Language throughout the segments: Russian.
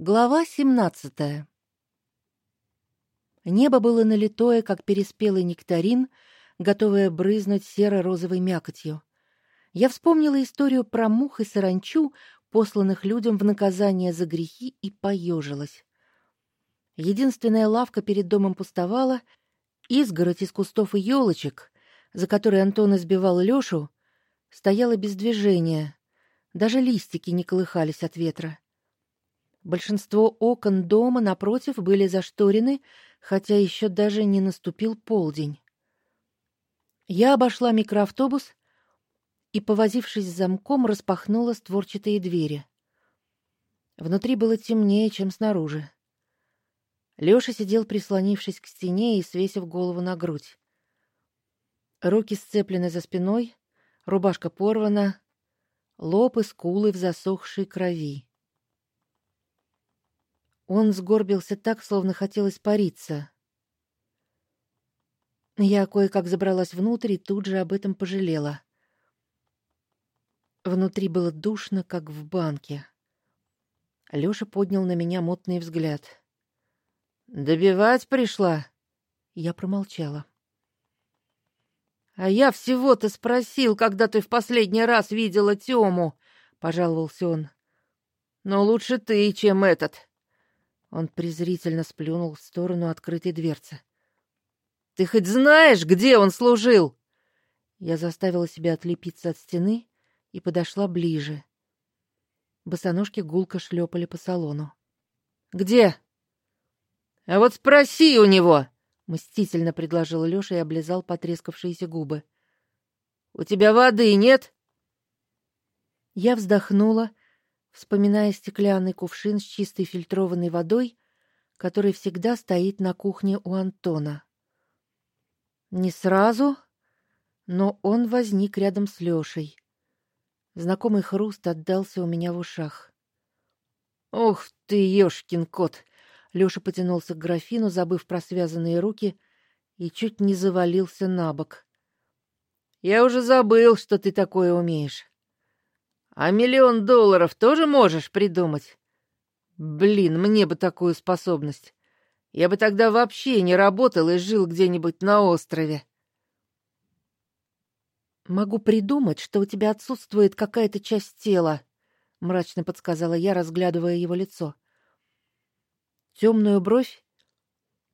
Глава 17. Небо было налитое, как переспелый нектарин, готовое брызнуть серо-розовой мякотью. Я вспомнила историю про мух и саранчу, посланных людям в наказание за грехи, и поежилась. Единственная лавка перед домом пустовала, изгородь из кустов и елочек, за которой Антон избивал Лёшу, стояла без движения. Даже листики не колыхались от ветра. Большинство окон дома напротив были зашторены, хотя еще даже не наступил полдень. Я обошла микроавтобус и, повозившись с замком, распахнула створчатые двери. Внутри было темнее, чем снаружи. Лёша сидел, прислонившись к стене и свесив голову на грудь. Руки сцеплены за спиной, рубашка порвана, лоб и скулы в засохшей крови. Он сгорбился так, словно хотел испариться. Я кое-как забралась внутрь и тут же об этом пожалела. Внутри было душно, как в банке. Лёша поднял на меня мутный взгляд. Добивать пришла. Я промолчала. А я всего-то спросил, когда ты в последний раз видела Тёму, пожаловался он. Но лучше ты, чем этот. Он презрительно сплюнул в сторону открытой дверцы. Ты хоть знаешь, где он служил? Я заставила себя отлепиться от стены и подошла ближе. Босоножки гулко шлепали по салону. Где? А вот спроси у него, мстительно предложил Лёша и облизал потрескавшиеся губы. У тебя воды нет? Я вздохнула вспоминая стеклянный кувшин с чистой фильтрованной водой, который всегда стоит на кухне у Антона. Не сразу, но он возник рядом с Лёшей. Знакомый хруст отдался у меня в ушах. Ох ты, ёшкин кот. Лёша потянулся к графину, забыв про связанные руки, и чуть не завалился на бок. Я уже забыл, что ты такое умеешь. А миллион долларов тоже можешь придумать? Блин, мне бы такую способность. Я бы тогда вообще не работал и жил где-нибудь на острове. Могу придумать, что у тебя отсутствует какая-то часть тела, мрачно подсказала я, разглядывая его лицо. Темную бровь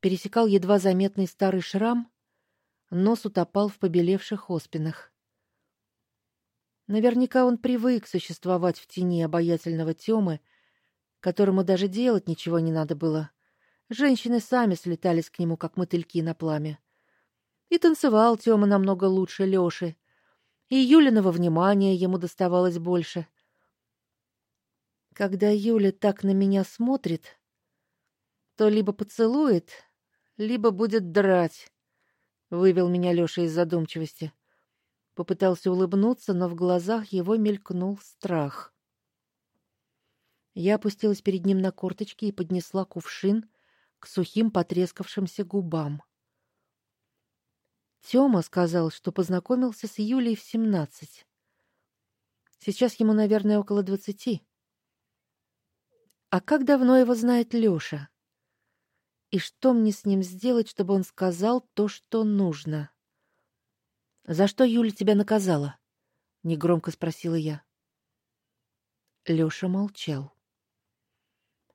пересекал едва заметный старый шрам, нос утопал в побелевших оспинах. Наверняка он привык существовать в тени обаятельного Тёмы, которому даже делать ничего не надо было. Женщины сами слетались к нему как мотыльки на пламя. И танцевал Тёма намного лучше Лёши. И Юлиного внимания ему доставалось больше. Когда Юля так на меня смотрит, то либо поцелует, либо будет драть, вывел меня Лёша из задумчивости. Попытался улыбнуться, но в глазах его мелькнул страх. Я опустилась перед ним на корточки и поднесла кувшин к сухим потрескавшимся губам. Тёма сказал, что познакомился с Юлей в семнадцать. Сейчас ему, наверное, около двадцати. А как давно его знает Лёша? И что мне с ним сделать, чтобы он сказал то, что нужно? За что Юля тебя наказала? негромко спросила я. Лёша молчал.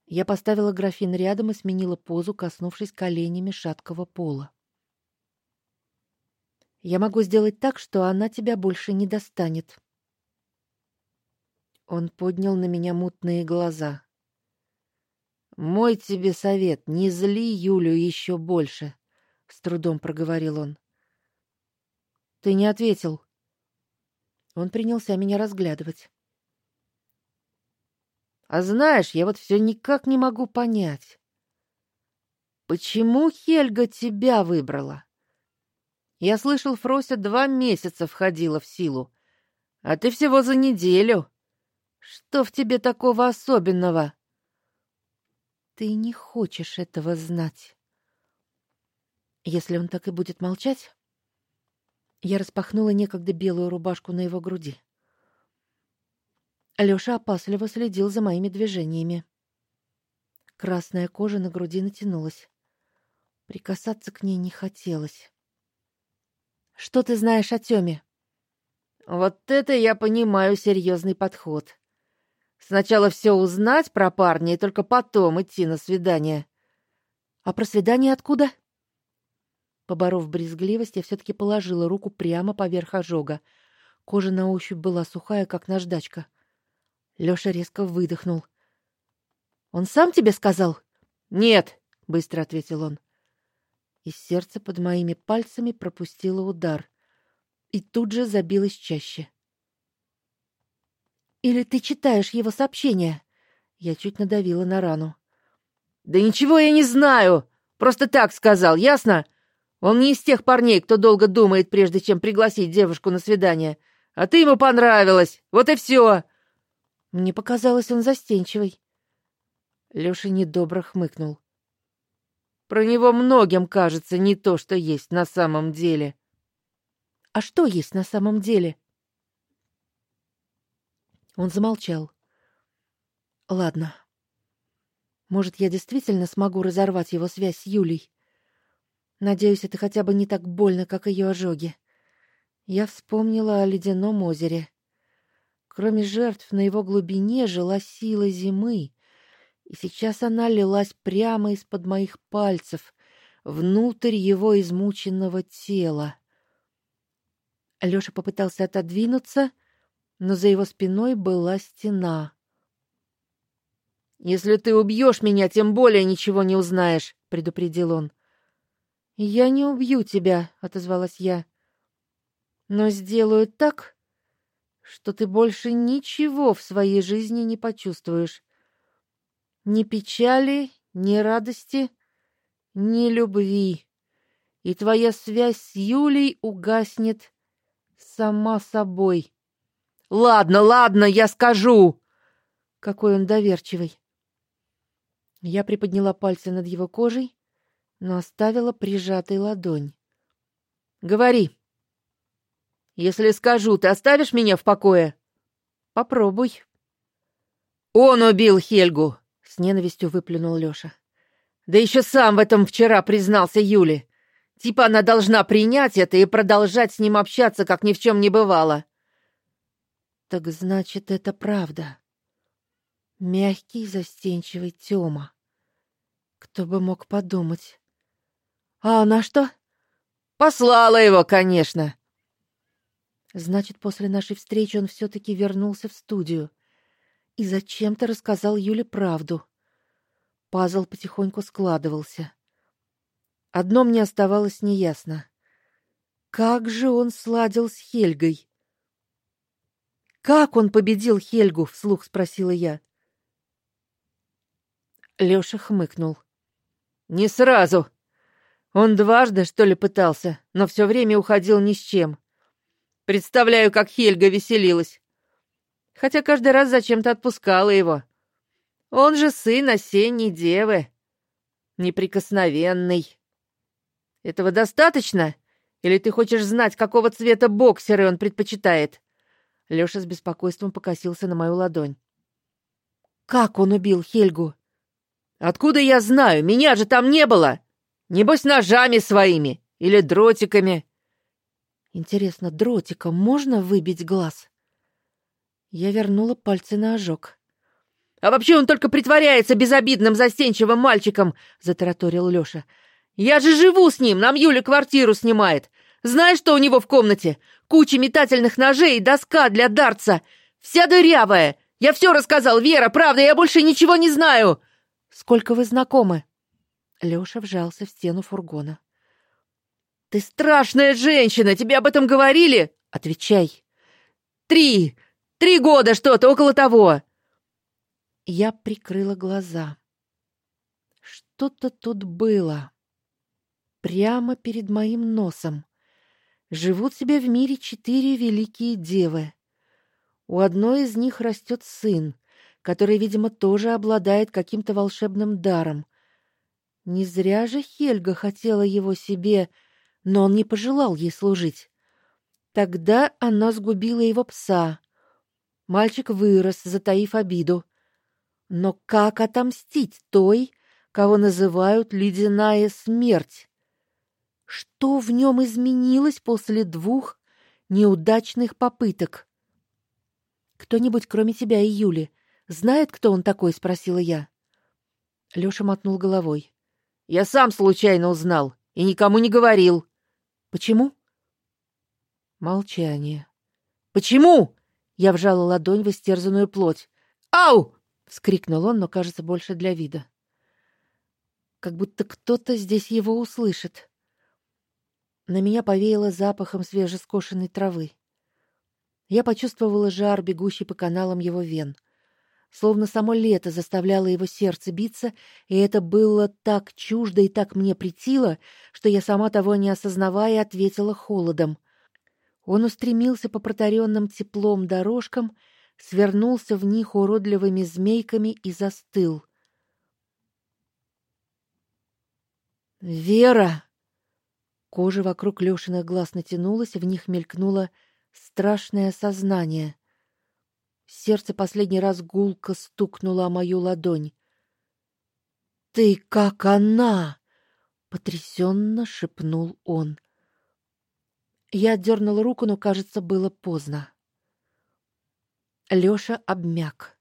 Я поставила графин рядом и сменила позу, коснувшись коленями шаткого пола. Я могу сделать так, что она тебя больше не достанет. Он поднял на меня мутные глаза. Мой тебе совет: не зли Юлю еще больше, с трудом проговорил он. Ты не ответил. Он принялся меня разглядывать. А знаешь, я вот все никак не могу понять, почему Хельга тебя выбрала. Я слышал, Фрося два месяца входила в силу, а ты всего за неделю. Что в тебе такого особенного? Ты не хочешь этого знать. Если он так и будет молчать, я распахнула некогда белую рубашку на его груди. Алёша опасливо следил за моими движениями. Красная кожа на груди натянулась. Прикасаться к ней не хотелось. Что ты знаешь о Тёме? Вот это я понимаю серьезный подход. Сначала все узнать про парня и только потом идти на свидание. А про свидание откуда? Поборов брезгливость, я все таки положила руку прямо поверх ожога. Кожа на ощупь была сухая, как наждачка. Лёша резко выдохнул. Он сам тебе сказал? Нет, быстро ответил он. И сердце под моими пальцами пропустило удар и тут же забилось чаще. Или ты читаешь его сообщения? Я чуть надавила на рану. Да ничего я не знаю, просто так сказал, ясно? Он не из тех парней, кто долго думает, прежде чем пригласить девушку на свидание. А ты ему понравилась. Вот и все. Мне показалось, он застенчивый. Лёша недобро хмыкнул. Про него многим кажется не то, что есть на самом деле. А что есть на самом деле? Он замолчал. Ладно. Может, я действительно смогу разорвать его связь с Юлей. Надеюсь, это хотя бы не так больно, как ее ожоги. Я вспомнила о ледяном озере. Кроме жертв на его глубине жила сила зимы, и сейчас она лилась прямо из-под моих пальцев внутрь его измученного тела. Алёша попытался отодвинуться, но за его спиной была стена. Если ты убьешь меня, тем более ничего не узнаешь, предупредил он. Я не убью тебя, отозвалась я. Но сделаю так, что ты больше ничего в своей жизни не почувствуешь. Ни печали, ни радости, ни любви. И твоя связь с Юлей угаснет сама собой. Ладно, ладно, я скажу. Какой он доверчивый. Я приподняла пальцы над его кожей, но оставила прижатой ладонь. Говори. Если скажу, ты оставишь меня в покое? Попробуй. Он убил Хельгу, с ненавистью выплюнул Лёша. Да еще сам в этом вчера признался Юле. Типа она должна принять это и продолжать с ним общаться, как ни в чем не бывало. Так значит, это правда. Мягкий, застенчивый Тёма. Кто бы мог подумать? А она что? Послала его, конечно. Значит, после нашей встречи он все таки вернулся в студию и зачем-то рассказал Юле правду. Пазл потихоньку складывался. Одно мне оставалось неясно. Как же он сладил с Хельгой? Как он победил Хельгу, вслух спросила я. Лёша хмыкнул. Не сразу. Он дважды, что ли, пытался, но все время уходил ни с чем. Представляю, как Хельга веселилась. Хотя каждый раз зачем-то отпускала его. Он же сын осенней девы. Неприкосновенный. Этого достаточно? Или ты хочешь знать, какого цвета боксеры он предпочитает? Лёша с беспокойством покосился на мою ладонь. Как он убил Хельгу? Откуда я знаю? Меня же там не было. Небось, ножами своими или дротиками. Интересно, дротиком можно выбить глаз? Я вернула пальцы на ожог. А вообще он только притворяется безобидным застенчивым мальчиком, затараторил Лёша. Я же живу с ним, нам Юля квартиру снимает. Знаешь, что у него в комнате? Куча метательных ножей и доска для дартса. Вся дырявая. Я все рассказал, Вера, правда, я больше ничего не знаю. Сколько вы знакомы? Лёша вжался в стену фургона. Ты страшная женщина, тебе об этом говорили? Отвечай. Три. Три года что-то около того. Я прикрыла глаза. Что-то тут было. Прямо перед моим носом. Живут себе в мире четыре великие девы. У одной из них растет сын, который, видимо, тоже обладает каким-то волшебным даром. Не зря же Хельга хотела его себе, но он не пожелал ей служить. Тогда она сгубила его пса. Мальчик вырос, затаив обиду. Но как отомстить той, кого называют ледяная смерть? Что в нем изменилось после двух неудачных попыток? Кто-нибудь, кроме тебя и Юли, знает, кто он такой, спросила я. Лёша мотнул головой. Я сам случайно узнал и никому не говорил. Почему? Молчание. Почему? Я вжала ладонь в истерзанную плоть. Ау! вскрикнул он, но, кажется, больше для вида. Как будто кто-то здесь его услышит. На меня повеяло запахом свежескошенной травы. Я почувствовала жар, бегущий по каналам его вен. Словно само лето заставляло его сердце биться, и это было так чуждо и так мне притило, что я сама того не осознавая ответила холодом. Он устремился по протаренным теплом дорожкам, свернулся в них уродливыми змейками и застыл. Вера. Кожа вокруг Лёшиных глаз натянулась, в них мелькнуло страшное сознание. Сердце последний раз гулко стукнуло о мою ладонь. Ты как она, потрясенно шепнул он. Я отдернула руку, но, кажется, было поздно. Лёша обмяк.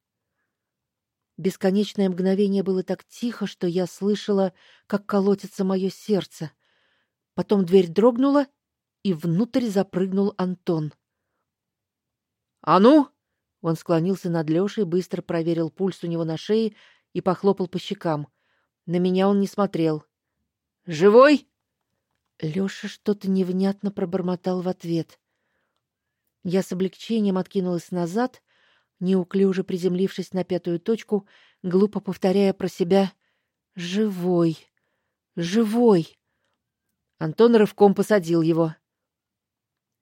Бесконечное мгновение было так тихо, что я слышала, как колотится мое сердце. Потом дверь дрогнула, и внутрь запрыгнул Антон. "А ну!" Он склонился над Лёшей, быстро проверил пульс у него на шее и похлопал по щекам. На меня он не смотрел. "Живой?" Лёша что-то невнятно пробормотал в ответ. Я с облегчением откинулась назад, неуклюже приземлившись на пятую точку, глупо повторяя про себя: "Живой. Живой". Антон рывком посадил его.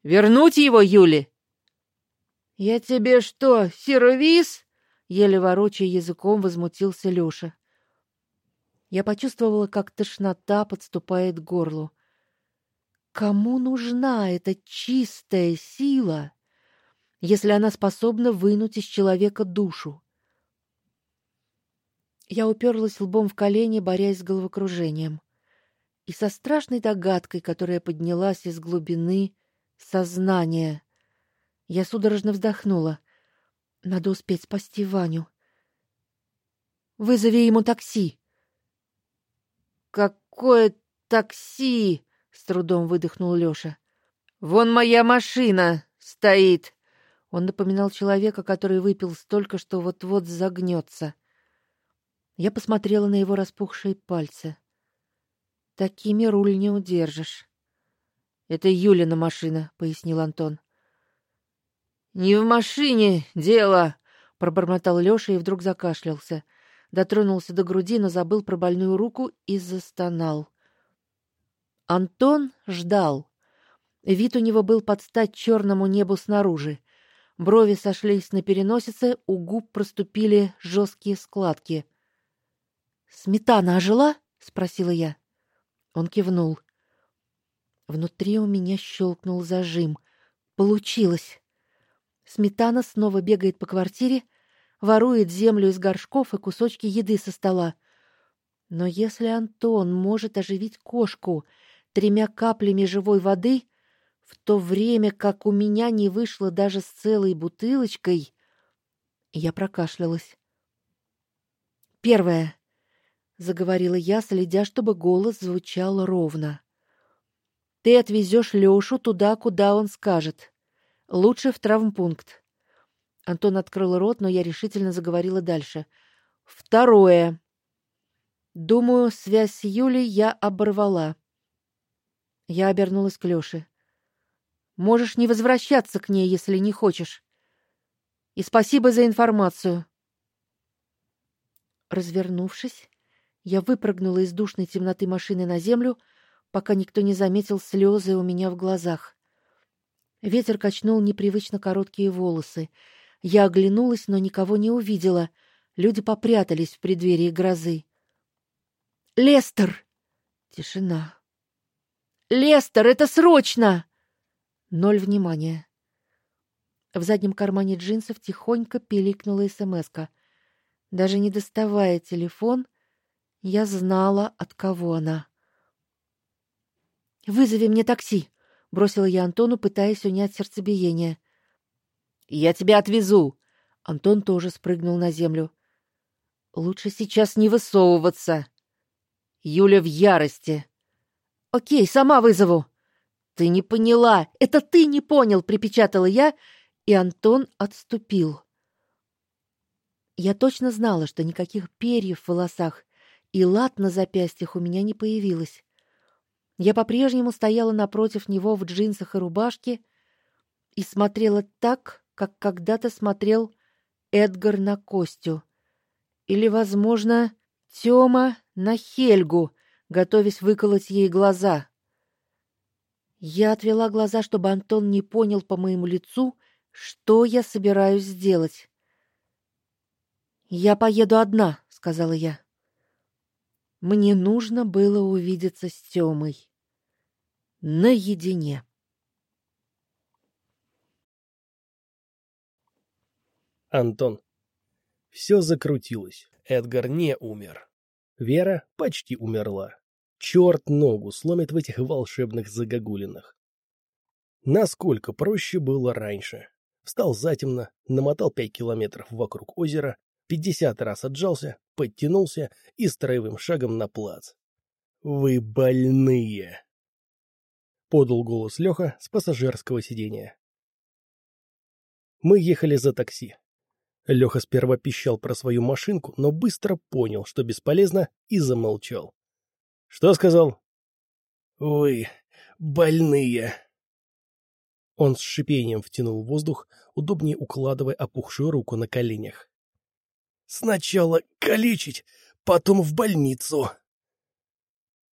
"Вернуть его, Юли?" "Я тебе что, сервис?" еле ворочая языком возмутился Лёша. Я почувствовала, как тошнота подступает к горлу. Кому нужна эта чистая сила, если она способна вынуть из человека душу? Я уперлась лбом в колени, борясь с головокружением, и со страшной догадкой, которая поднялась из глубины сознания, я судорожно вздохнула. Надо успеть спасти Ваню. Вызови ему такси. Какое такси? с трудом выдохнул Лёша. Вон моя машина стоит. Он напоминал человека, который выпил столько, что вот-вот загнется. Я посмотрела на его распухшие пальцы. Такими руль не удержишь. Это Юлина машина, пояснил Антон. Не в машине дело, пробормотал Лёша и вдруг закашлялся. Дотронулся до груди, но забыл про больную руку и застонал. Антон ждал. Вид у него был под стать черному небу снаружи. Брови сошлись на переносице, у губ проступили жесткие складки. Сметана ожила? спросила я. Он кивнул. Внутри у меня щелкнул зажим. Получилось. Сметана снова бегает по квартире, ворует землю из горшков и кусочки еды со стола. Но если Антон может оживить кошку тремя каплями живой воды, в то время как у меня не вышло даже с целой бутылочкой, я прокашлялась. Первое, заговорила я, следя, чтобы голос звучал ровно. Ты отвезешь Лёшу туда, куда он скажет. Лучше в травмпункт. Антон открыл рот, но я решительно заговорила дальше. Второе. Думаю, связь с Юлей я оборвала. Я обернулась к Лёше. Можешь не возвращаться к ней, если не хочешь. И спасибо за информацию. Развернувшись, я выпрыгнула из душной темноты машины на землю, пока никто не заметил слезы у меня в глазах. Ветер качнул непривычно короткие волосы. Я оглянулась, но никого не увидела. Люди попрятались в преддверии грозы. Лестер. Тишина. Лестер, это срочно. Ноль внимания. В заднем кармане джинсов тихонько пиликнула СМСка. Даже не доставая телефон, я знала, от кого она. Вызови мне такси, бросила я Антону, пытаясь унять сердцебиение. Я тебя отвезу. Антон тоже спрыгнул на землю. Лучше сейчас не высовываться. Юля в ярости. О'кей, сама вызову. Ты не поняла. Это ты не понял, припечатала я, и Антон отступил. Я точно знала, что никаких перьев в волосах и лат на запястьях у меня не появилось. Я по-прежнему стояла напротив него в джинсах и рубашке и смотрела так, как когда-то смотрел Эдгар на Костю. Или, возможно, Тёма на Хельгу, готовясь выколоть ей глаза. Я отвела глаза, чтобы Антон не понял по моему лицу, что я собираюсь сделать. Я поеду одна, сказала я. Мне нужно было увидеться с Тёмой наедине. Антон. Все закрутилось. Эдгар не умер. Вера почти умерла. Черт ногу сломит в этих волшебных загогулинах. Насколько проще было раньше. Встал затемно, намотал пять километров вокруг озера, пятьдесят раз отжался, подтянулся и строевым шагом на плац. «Вы больные!» — подал голос Леха с пассажирского сидения. Мы ехали за такси. Леха сперва пищал про свою машинку, но быстро понял, что бесполезно, и замолчал. — Что сказал? — Вы больные. Он с шипением втянул воздух, удобнее укладывая опухшую руку на коленях. — Сначала калечить, потом в больницу.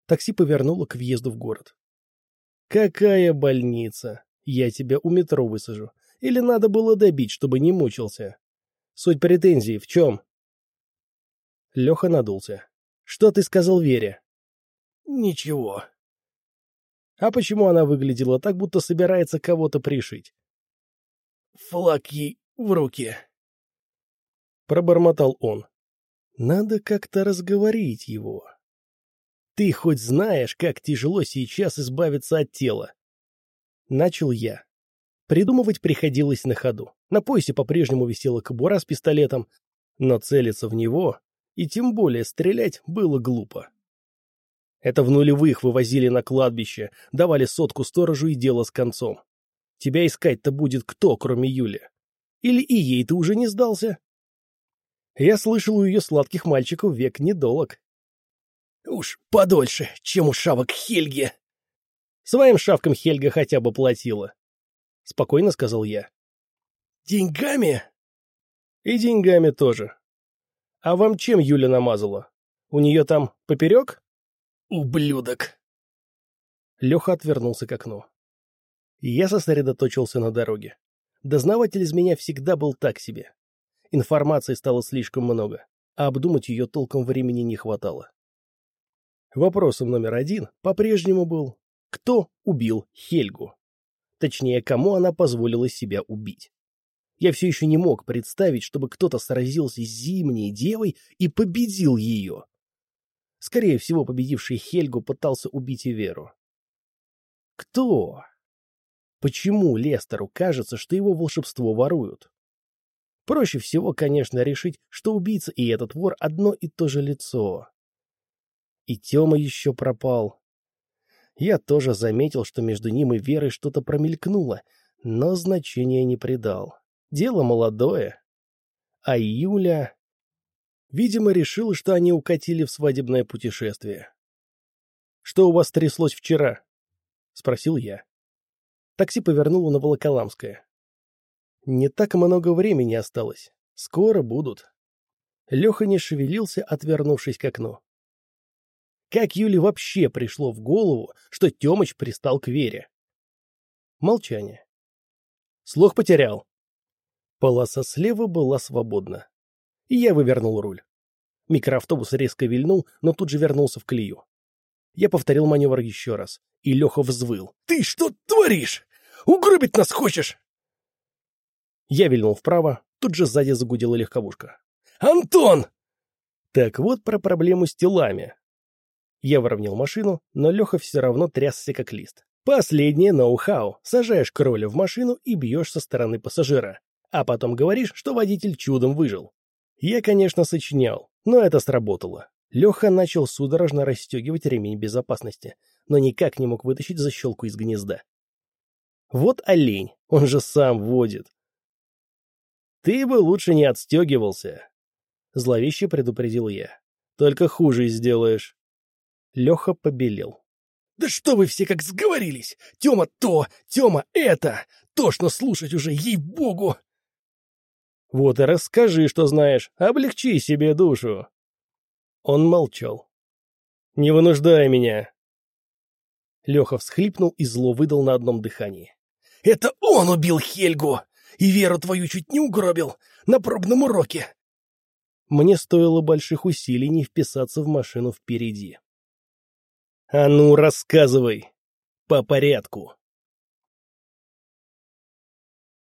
Такси повернуло к въезду в город. — Какая больница? Я тебя у метро высажу. Или надо было добить, чтобы не мучился? Суть претензий в чем? Леха надулся. Что ты сказал Вере? Ничего. А почему она выглядела так, будто собирается кого-то пришить? Флаг ей в руки. Пробормотал он. Надо как-то разговорить его. Ты хоть знаешь, как тяжело сейчас избавиться от тела? Начал я. Придумывать приходилось на ходу. На поясе по-прежнему висела кобура с пистолетом, но целиться в него и тем более стрелять было глупо. Это в нулевых вывозили на кладбище, давали сотку сторожу и дело с концом. Тебя искать-то будет кто, кроме Юли? Или и ей ты уже не сдался? Я слышал, у ее сладких мальчиков век недолог. Уж подольше, чем у шавок Хельги. Своим шавкам Хельга хотя бы платила. — спокойно сказал я. «Деньгами?» «И деньгами тоже. А вам чем Юля намазала? У нее там поперек?» «Ублюдок!» Леха отвернулся к окну. Я сосредоточился на дороге. Дознаватель из меня всегда был так себе. Информации стало слишком много, а обдумать ее толком времени не хватало. Вопросом номер один по-прежнему был, кто убил Хельгу? Точнее, кому она позволила себя убить. Я все еще не мог представить, чтобы кто-то сразился с зимней девой и победил ее. Скорее всего, победивший Хельгу пытался убить и Веру. Кто? Почему Лестеру кажется, что его волшебство воруют? Проще всего, конечно, решить, что убийца и этот вор одно и то же лицо. И Тёма еще пропал. Я тоже заметил, что между ним и Верой что-то промелькнуло, но значения не придал. Дело молодое. А Юля... Видимо, решила, что они укатили в свадебное путешествие. «Что у вас тряслось вчера?» — спросил я. Такси повернуло на Волоколамское. «Не так много времени осталось. Скоро будут». Леха не шевелился, отвернувшись к окну. Как Юле вообще пришло в голову, что Тёмыч пристал к Вере? Молчание. Слух потерял. Полоса слева была свободна. И я вывернул руль. Микроавтобус резко вильнул, но тут же вернулся в колею. Я повторил маневр еще раз, и Леха взвыл. «Ты что творишь? Угробить нас хочешь?» Я вильнул вправо, тут же сзади загудела легковушка. Антон!» Так вот про проблему с телами. Я выровнял машину, но Леха все равно трясся как лист. Последнее ноу-хау. Сажаешь кроля в машину и бьешь со стороны пассажира. А потом говоришь, что водитель чудом выжил. Я, конечно, сочинял, но это сработало. Леха начал судорожно расстегивать ремень безопасности, но никак не мог вытащить защелку из гнезда. Вот олень, он же сам водит. Ты бы лучше не отстегивался. Зловеще предупредил я. Только хуже сделаешь. Леха побелел. «Да что вы все как сговорились! Тёма то, Тёма это! Тошно слушать уже, ей-богу!» «Вот и расскажи, что знаешь, облегчи себе душу!» Он молчал. «Не вынуждай меня!» Леха всхлипнул и зло выдал на одном дыхании. «Это он убил Хельгу! И веру твою чуть не угробил! На пробном уроке!» Мне стоило больших усилий не вписаться в машину впереди. «А ну, рассказывай! По порядку!»